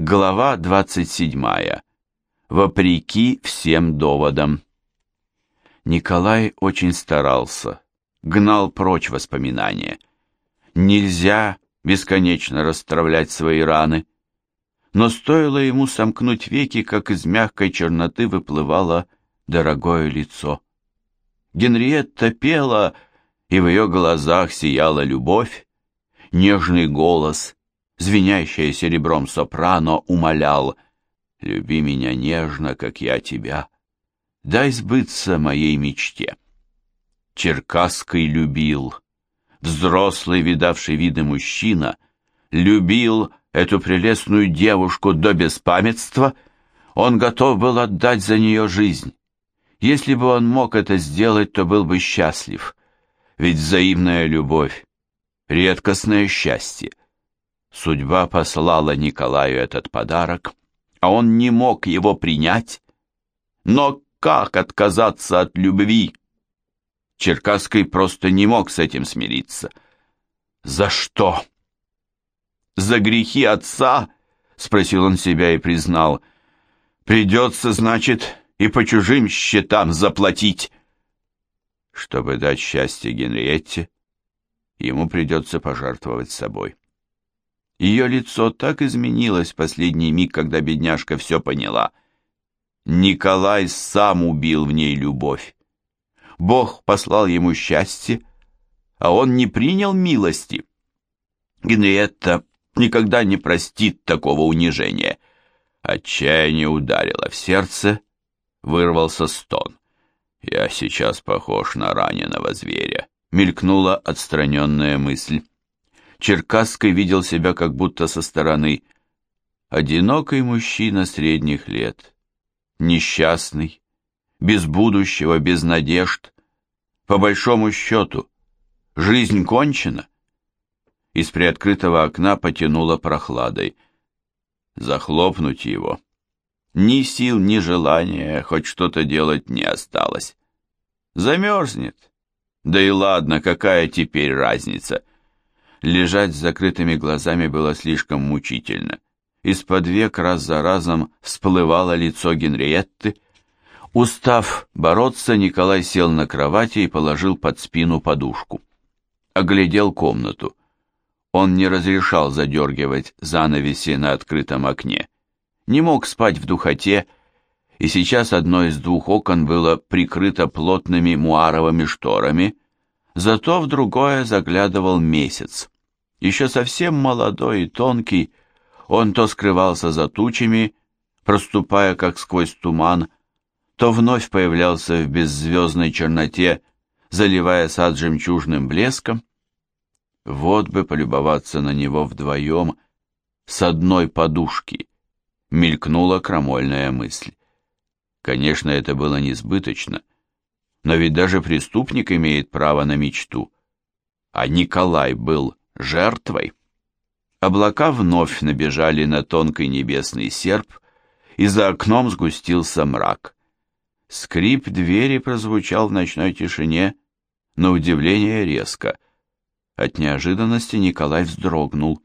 Глава 27. Вопреки всем доводам. Николай очень старался, гнал прочь воспоминания. Нельзя бесконечно расстравлять свои раны. Но стоило ему сомкнуть веки, как из мягкой черноты выплывало дорогое лицо. Генриетта пела, и в ее глазах сияла любовь, нежный голос — звенящее серебром сопрано, умолял «Люби меня нежно, как я тебя, дай сбыться моей мечте». Черкасский любил, взрослый, видавший виды мужчина, любил эту прелестную девушку до беспамятства, он готов был отдать за нее жизнь. Если бы он мог это сделать, то был бы счастлив, ведь взаимная любовь — редкостное счастье. Судьба послала Николаю этот подарок, а он не мог его принять. Но как отказаться от любви? Черкасский просто не мог с этим смириться. «За что?» «За грехи отца?» — спросил он себя и признал. «Придется, значит, и по чужим счетам заплатить». Чтобы дать счастье Генриетте, ему придется пожертвовать собой. Ее лицо так изменилось в последний миг, когда бедняжка все поняла. Николай сам убил в ней любовь. Бог послал ему счастье, а он не принял милости. Генриетта никогда не простит такого унижения. Отчаяние ударило в сердце, вырвался стон. «Я сейчас похож на раненого зверя», — мелькнула отстраненная мысль. Черкасский видел себя как будто со стороны. Одинокий мужчина средних лет, несчастный, без будущего, без надежд. По большому счету, жизнь кончена. Из приоткрытого окна потянуло прохладой. Захлопнуть его. Ни сил, ни желания хоть что-то делать не осталось. Замерзнет. Да и ладно, какая теперь разница? Лежать с закрытыми глазами было слишком мучительно. Из-под век раз за разом всплывало лицо Генриетты. Устав бороться, Николай сел на кровати и положил под спину подушку. Оглядел комнату. Он не разрешал задергивать занавеси на открытом окне. Не мог спать в духоте, и сейчас одно из двух окон было прикрыто плотными муаровыми шторами — Зато в другое заглядывал месяц. Еще совсем молодой и тонкий, он то скрывался за тучами, проступая как сквозь туман, то вновь появлялся в беззвездной черноте, заливая сад жемчужным блеском. Вот бы полюбоваться на него вдвоем с одной подушки, мелькнула крамольная мысль. Конечно, это было несбыточно, но ведь даже преступник имеет право на мечту. А Николай был жертвой. Облака вновь набежали на тонкий небесный серп, и за окном сгустился мрак. Скрип двери прозвучал в ночной тишине, на удивление резко. От неожиданности Николай вздрогнул.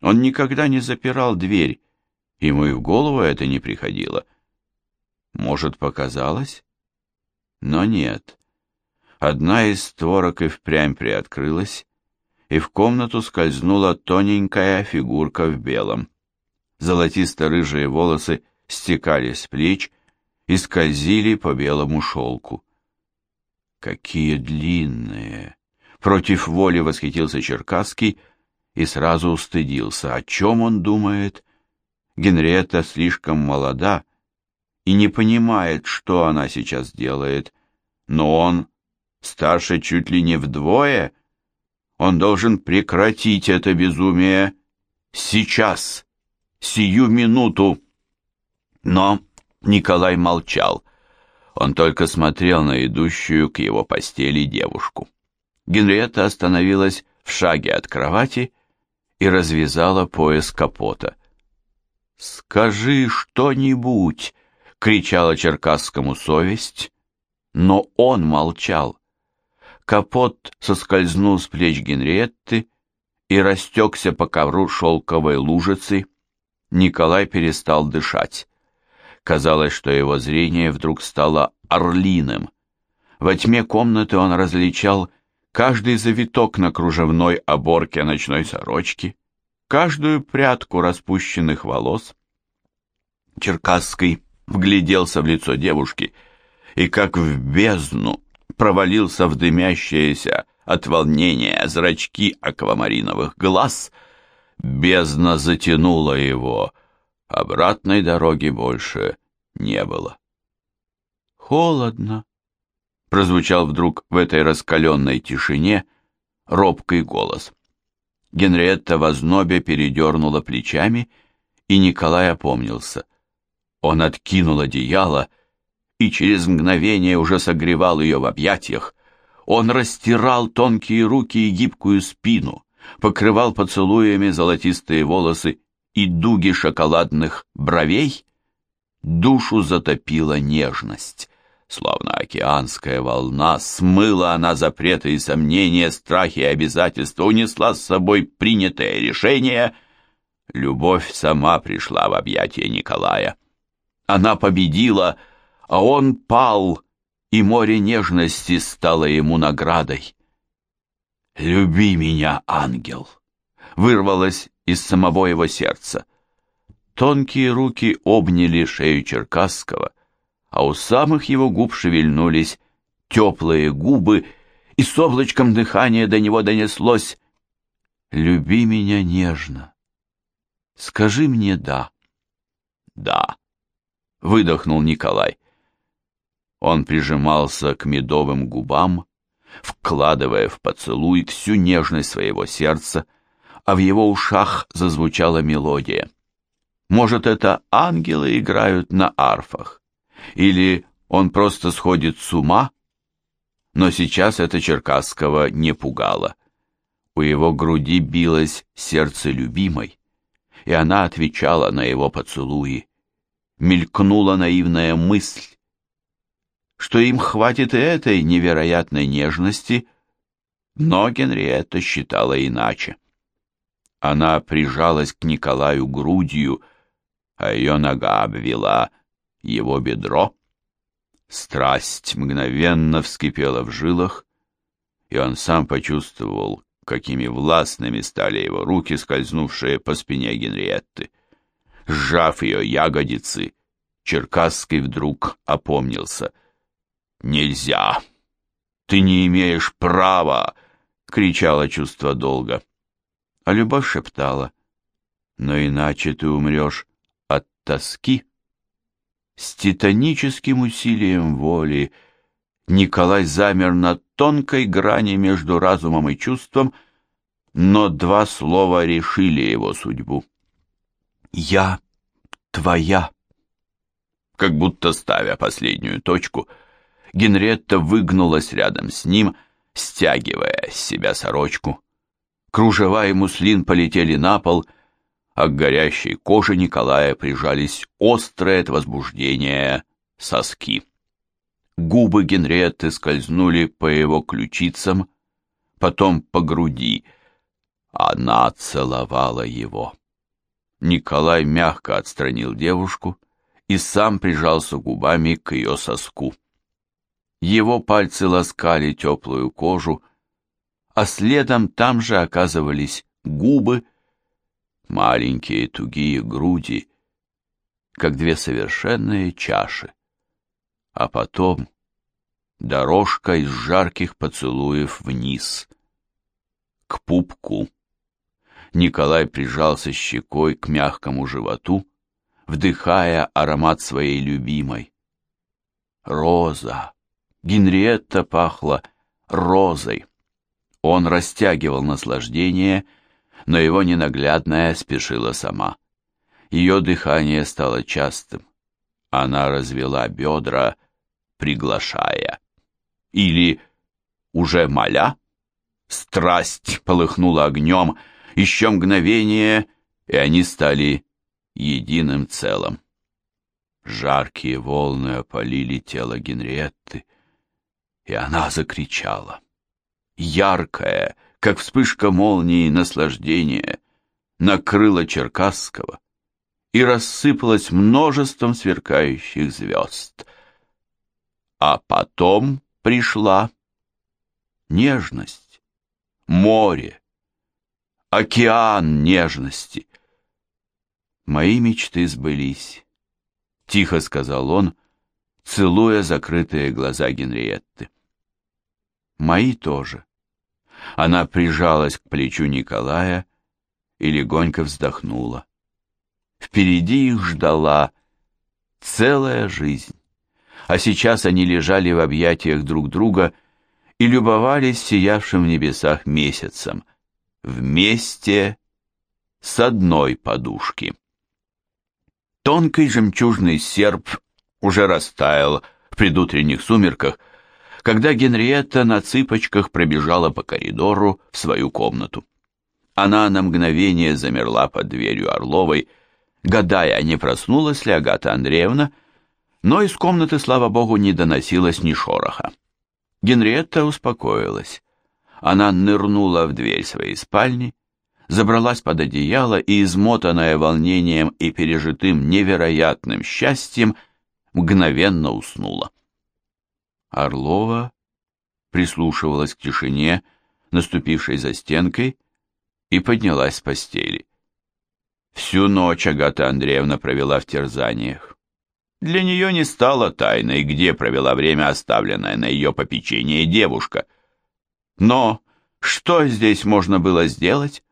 Он никогда не запирал дверь, ему и в голову это не приходило. Может, показалось? Но нет. Одна из створок и впрямь приоткрылась, и в комнату скользнула тоненькая фигурка в белом. Золотисто-рыжие волосы стекали с плеч и скользили по белому шелку. «Какие длинные!» Против воли восхитился Черкасский и сразу устыдился. О чем он думает? Генриетта слишком молода, и не понимает, что она сейчас делает, но он старше чуть ли не вдвое. Он должен прекратить это безумие сейчас, сию минуту. Но Николай молчал. Он только смотрел на идущую к его постели девушку. Генриетта остановилась в шаге от кровати и развязала пояс капота. «Скажи что-нибудь!» Кричала черкасскому совесть, но он молчал. Капот соскользнул с плеч Генриетты и растекся по ковру шелковой лужицы. Николай перестал дышать. Казалось, что его зрение вдруг стало орлиным. Во тьме комнаты он различал каждый завиток на кружевной оборке ночной сорочки, каждую прядку распущенных волос. Черкасский вгляделся в лицо девушки и, как в бездну, провалился в дымящиеся от волнения зрачки аквамариновых глаз. Бездна затянула его, обратной дороги больше не было. «Холодно», — прозвучал вдруг в этой раскаленной тишине робкий голос. Генриетта в ознобе передернула плечами, и Николай опомнился. Он откинул одеяло и через мгновение уже согревал ее в объятиях. Он растирал тонкие руки и гибкую спину, покрывал поцелуями золотистые волосы и дуги шоколадных бровей. Душу затопила нежность. Словно океанская волна, смыла она запреты и сомнения, страхи и обязательства, унесла с собой принятое решение. Любовь сама пришла в объятия Николая. Она победила, а он пал, и море нежности стало ему наградой. «Люби меня, ангел!» вырвалось из самого его сердца. Тонкие руки обняли шею Черкасского, а у самых его губ шевельнулись теплые губы, и с облачком дыхания до него донеслось «Люби меня нежно, скажи мне «да». «Да», — выдохнул Николай. Он прижимался к медовым губам, вкладывая в поцелуй всю нежность своего сердца, а в его ушах зазвучала мелодия. Может, это ангелы играют на арфах? Или он просто сходит с ума? Но сейчас это Черкасского не пугало. У его груди билось сердце любимой, и она отвечала на его поцелуи. Мелькнула наивная мысль, что им хватит и этой невероятной нежности, но Генриетта считала иначе. Она прижалась к Николаю грудью, а ее нога обвела его бедро. Страсть мгновенно вскипела в жилах, и он сам почувствовал, какими властными стали его руки, скользнувшие по спине Генриетты. Сжав ее ягодицы, Черкасский вдруг опомнился. «Нельзя! Ты не имеешь права!» — кричало чувство долга а любовь шептала, «Но иначе ты умрешь от тоски». С титаническим усилием воли Николай замер на тонкой грани между разумом и чувством, но два слова решили его судьбу. «Я твоя». Как будто ставя последнюю точку, Генретта выгнулась рядом с ним, стягивая с себя сорочку. Кружева и муслин полетели на пол, а к горящей коже Николая прижались острые от возбуждения соски. Губы Генриетты скользнули по его ключицам, потом по груди. Она целовала его. Николай мягко отстранил девушку и сам прижался губами к ее соску. Его пальцы ласкали теплую кожу, а следом там же оказывались губы, маленькие тугие груди, как две совершенные чаши. А потом дорожка из жарких поцелуев вниз, к пупку. Николай прижался щекой к мягкому животу, вдыхая аромат своей любимой. Роза. Генриетта пахла розой. Он растягивал наслаждение, но его ненаглядная спешила сама. Ее дыхание стало частым. Она развела бедра, приглашая. Или, уже моля, страсть полыхнула огнем, еще мгновение, и они стали единым целым. Жаркие волны опалили тело Генриетты, и она закричала яркое, как вспышка молнии наслаждения, накрыло Черкасского, и рассыпалась множеством сверкающих звезд. А потом пришла нежность, море, океан нежности. Мои мечты сбылись, — тихо сказал он, целуя закрытые глаза Генриетты. Мои тоже. Она прижалась к плечу Николая и легонько вздохнула. Впереди их ждала целая жизнь, а сейчас они лежали в объятиях друг друга и любовались сиявшим в небесах месяцем, вместе с одной подушки. Тонкий жемчужный серп уже растаял в предутренних сумерках, когда Генриетта на цыпочках пробежала по коридору в свою комнату. Она на мгновение замерла под дверью Орловой, гадая, не проснулась ли Агата Андреевна, но из комнаты, слава богу, не доносилось ни шороха. Генриетта успокоилась. Она нырнула в дверь своей спальни, забралась под одеяло и, измотанная волнением и пережитым невероятным счастьем, мгновенно уснула. Орлова прислушивалась к тишине, наступившей за стенкой, и поднялась с постели. Всю ночь Агата Андреевна провела в терзаниях. Для нее не стало тайной, где провела время оставленная на ее попечение девушка. Но что здесь можно было сделать?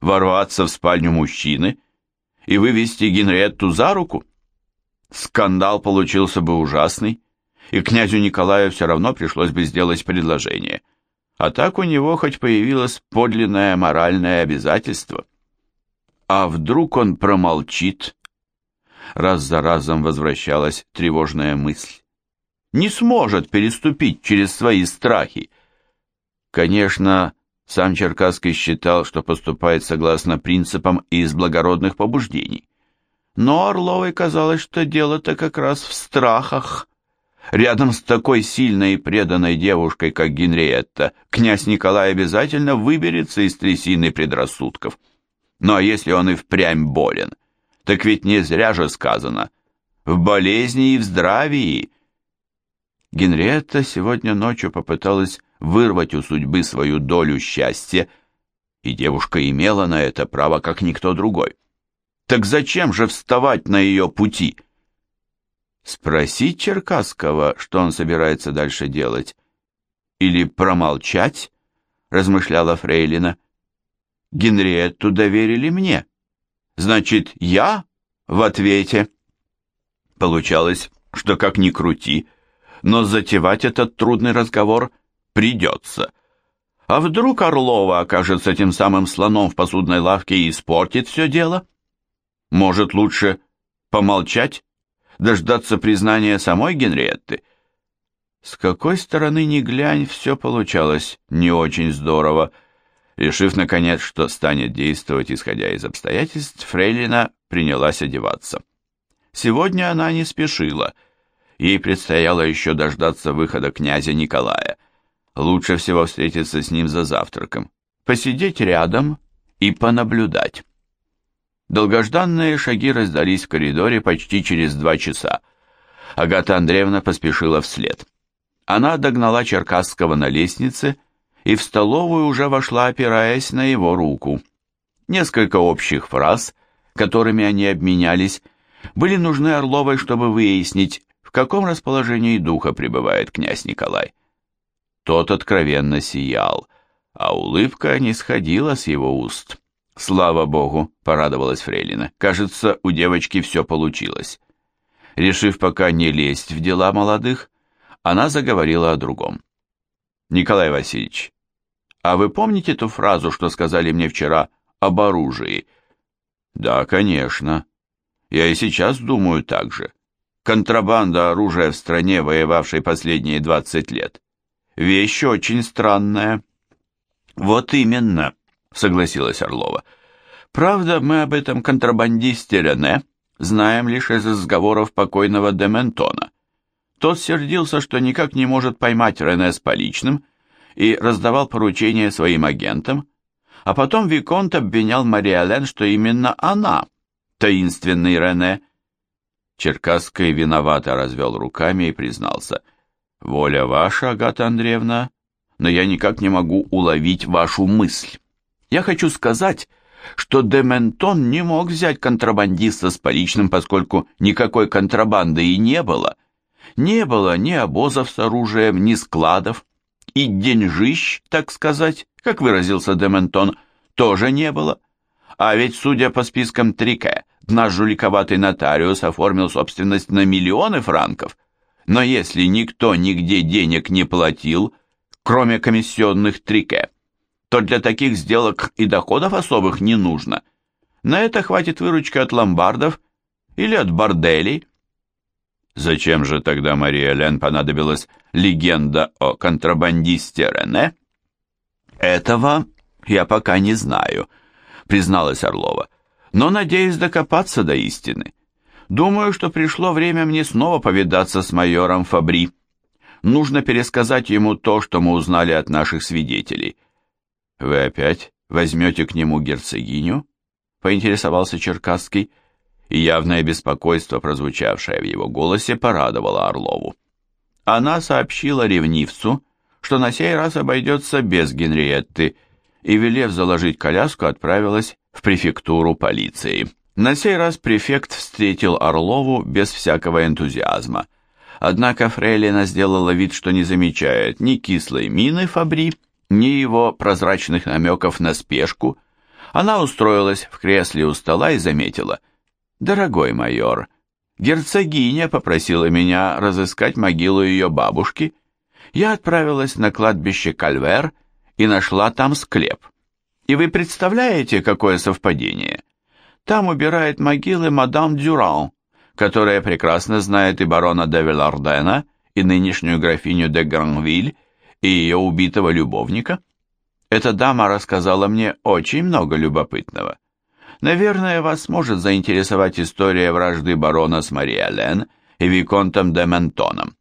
Ворваться в спальню мужчины и вывести Генриетту за руку? Скандал получился бы ужасный, и князю Николаю все равно пришлось бы сделать предложение. А так у него хоть появилось подлинное моральное обязательство – а вдруг он промолчит? Раз за разом возвращалась тревожная мысль. Не сможет переступить через свои страхи. Конечно, сам Черкасский считал, что поступает согласно принципам и из благородных побуждений. Но Орловой казалось, что дело-то как раз в страхах. Рядом с такой сильной и преданной девушкой, как Генриетта, князь Николай обязательно выберется из трясины предрассудков. Ну а если он и впрямь болен, так ведь не зря же сказано «в болезни и в здравии». Генриетта сегодня ночью попыталась вырвать у судьбы свою долю счастья, и девушка имела на это право, как никто другой. Так зачем же вставать на ее пути? Спросить Черкасского, что он собирается дальше делать? Или промолчать? Размышляла Фрейлина. Генриетту доверили мне. Значит, я в ответе. Получалось, что как ни крути, но затевать этот трудный разговор придется. А вдруг Орлова окажется тем самым слоном в посудной лавке и испортит все дело? Может, лучше помолчать, дождаться признания самой Генриетты? С какой стороны ни глянь, все получалось не очень здорово. Решив, наконец, что станет действовать, исходя из обстоятельств, Фрейлина принялась одеваться. Сегодня она не спешила. Ей предстояло еще дождаться выхода князя Николая. Лучше всего встретиться с ним за завтраком, посидеть рядом и понаблюдать. Долгожданные шаги раздались в коридоре почти через два часа. Агата Андреевна поспешила вслед. Она догнала Черкасского на лестнице и в столовую уже вошла, опираясь на его руку. Несколько общих фраз, которыми они обменялись, были нужны Орловой, чтобы выяснить, в каком расположении духа пребывает князь Николай. Тот откровенно сиял, а улыбка не сходила с его уст. «Слава Богу!» — порадовалась Фрейлина. «Кажется, у девочки все получилось». Решив пока не лезть в дела молодых, она заговорила о другом. «Николай Васильевич, а вы помните ту фразу, что сказали мне вчера об оружии? Да, конечно. Я и сейчас думаю так же. Контрабанда оружия в стране, воевавшей последние 20 лет. Вещь очень странная. Вот именно, согласилась Орлова. Правда, мы об этом контрабандисте Рене знаем лишь из разговоров покойного Дементона. Тот сердился, что никак не может поймать Рене с поличным, и раздавал поручения своим агентам, а потом Виконт обвинял Мариален, что именно она, таинственный Рене?» Черкасский виновато развел руками и признался. «Воля ваша, Агата Андреевна, но я никак не могу уловить вашу мысль. Я хочу сказать, что Дементон не мог взять контрабандиста с поличным, поскольку никакой контрабанды и не было. Не было ни обозов с оружием, ни складов, и деньжищ, так сказать, как выразился Дементон, тоже не было. А ведь, судя по спискам Трике, наш жуликоватый нотариус оформил собственность на миллионы франков. Но если никто нигде денег не платил, кроме комиссионных Трике, то для таких сделок и доходов особых не нужно. На это хватит выручки от ломбардов или от борделей. Зачем же тогда Мария Лен понадобилась легенда о контрабандисте Рене? Этого я пока не знаю, призналась Орлова, но надеюсь докопаться до истины. Думаю, что пришло время мне снова повидаться с майором Фабри. Нужно пересказать ему то, что мы узнали от наших свидетелей. «Вы опять возьмете к нему герцогиню?» — поинтересовался Черкасский, и явное беспокойство, прозвучавшее в его голосе, порадовало Орлову. Она сообщила ревнивцу, что на сей раз обойдется без Генриетты, и, велев заложить коляску, отправилась в префектуру полиции. На сей раз префект встретил Орлову без всякого энтузиазма. Однако Фрейлина сделала вид, что не замечает ни кислой мины Фабри, ни его прозрачных намеков на спешку, она устроилась в кресле у стола и заметила. «Дорогой майор, герцогиня попросила меня разыскать могилу ее бабушки. Я отправилась на кладбище Кальвер и нашла там склеп. И вы представляете, какое совпадение? Там убирает могилы мадам Дюран, которая прекрасно знает и барона де Вилардена, и нынешнюю графиню де Гранвиль, и ее убитого любовника? Эта дама рассказала мне очень много любопытного. Наверное, вас может заинтересовать история вражды барона с Мариэлен и Виконтом де Ментоном.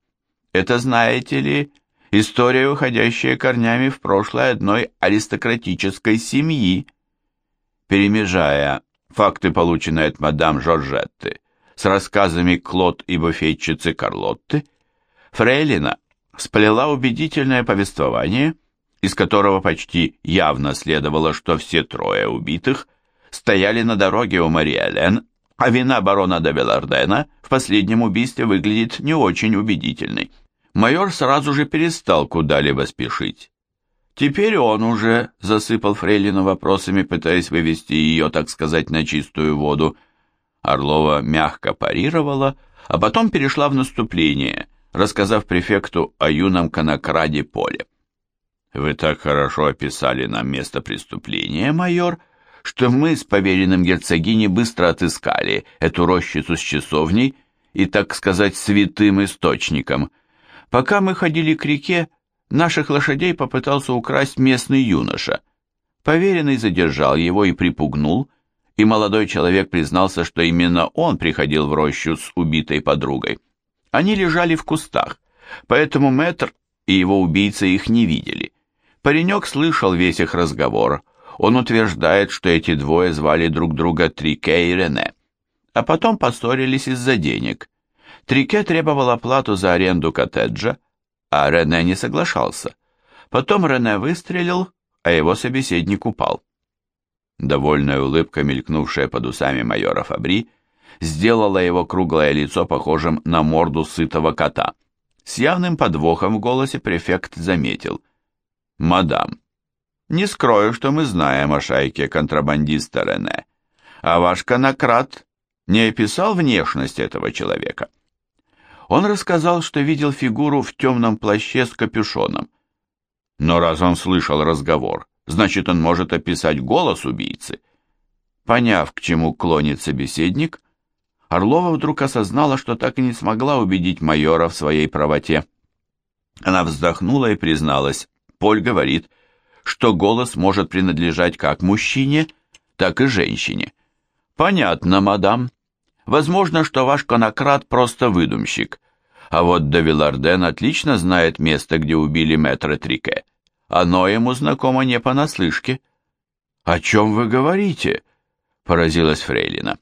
Это, знаете ли, история, уходящая корнями в прошлое одной аристократической семьи. Перемежая факты, полученные от мадам Жоржетты, с рассказами Клод и буфетчицы Карлотты, Фрейлина сплела убедительное повествование, из которого почти явно следовало, что все трое убитых стояли на дороге у Мариэлен, а вина барона де Белардена в последнем убийстве выглядит не очень убедительной. Майор сразу же перестал куда-либо спешить. Теперь он уже засыпал Фрейлину вопросами, пытаясь вывести ее, так сказать, на чистую воду. Орлова мягко парировала, а потом перешла в наступление, рассказав префекту о юном конокраде Поле. «Вы так хорошо описали нам место преступления, майор», что мы с поверенным герцогиней быстро отыскали эту рощицу с часовней и, так сказать, святым источником. Пока мы ходили к реке, наших лошадей попытался украсть местный юноша. Поверенный задержал его и припугнул, и молодой человек признался, что именно он приходил в рощу с убитой подругой. Они лежали в кустах, поэтому мэтр и его убийца их не видели. Паренек слышал весь их разговор. Он утверждает, что эти двое звали друг друга Трике и Рене. А потом поссорились из-за денег. Трике требовал оплату за аренду коттеджа, а Рене не соглашался. Потом Рене выстрелил, а его собеседник упал. Довольная улыбка, мелькнувшая под усами майора Фабри, сделала его круглое лицо похожим на морду сытого кота. С явным подвохом в голосе префект заметил. «Мадам, не скрою, что мы знаем о шайке контрабандиста Рене, а ваш конократ не описал внешность этого человека». Он рассказал, что видел фигуру в темном плаще с капюшоном. Но раз он слышал разговор, значит, он может описать голос убийцы. Поняв, к чему клонит собеседник, Орлова вдруг осознала, что так и не смогла убедить майора в своей правоте. Она вздохнула и призналась. Поль говорит, что голос может принадлежать как мужчине, так и женщине. Понятно, мадам. Возможно, что ваш конократ просто выдумщик. А вот Давиларден отлично знает место, где убили мэтра Трике. Оно ему знакомо не понаслышке. «О чем вы говорите?» — поразилась Фрейлина.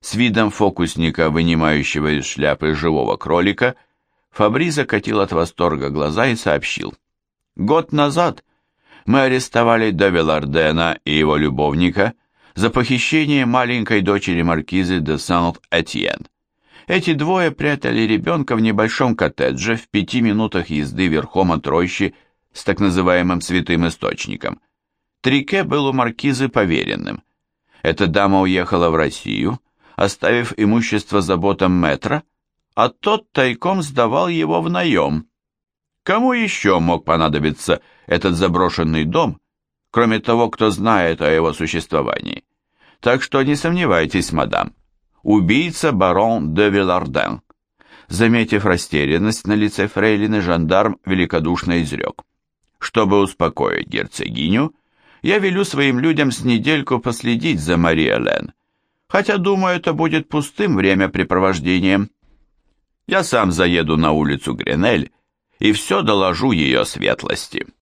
С видом фокусника, вынимающего из шляпы живого кролика, Фабри закатил от восторга глаза и сообщил. «Год назад мы арестовали Девилардена и его любовника за похищение маленькой дочери маркизы де Сент-Этьен. Эти двое прятали ребенка в небольшом коттедже в пяти минутах езды верхом от рощи с так называемым святым источником. Трике был у маркизы поверенным. Эта дама уехала в Россию, оставив имущество заботам метра, а тот тайком сдавал его в наем. Кому еще мог понадобиться этот заброшенный дом, кроме того, кто знает о его существовании? Так что не сомневайтесь, мадам, убийца барон де Виларден. Заметив растерянность на лице фрейлины, жандарм великодушно изрек. Чтобы успокоить герцогиню, я велю своим людям с недельку последить за Мари Элен, хотя, думаю, это будет пустым времяпрепровождением. Я сам заеду на улицу Гренель и все доложу ее светлости.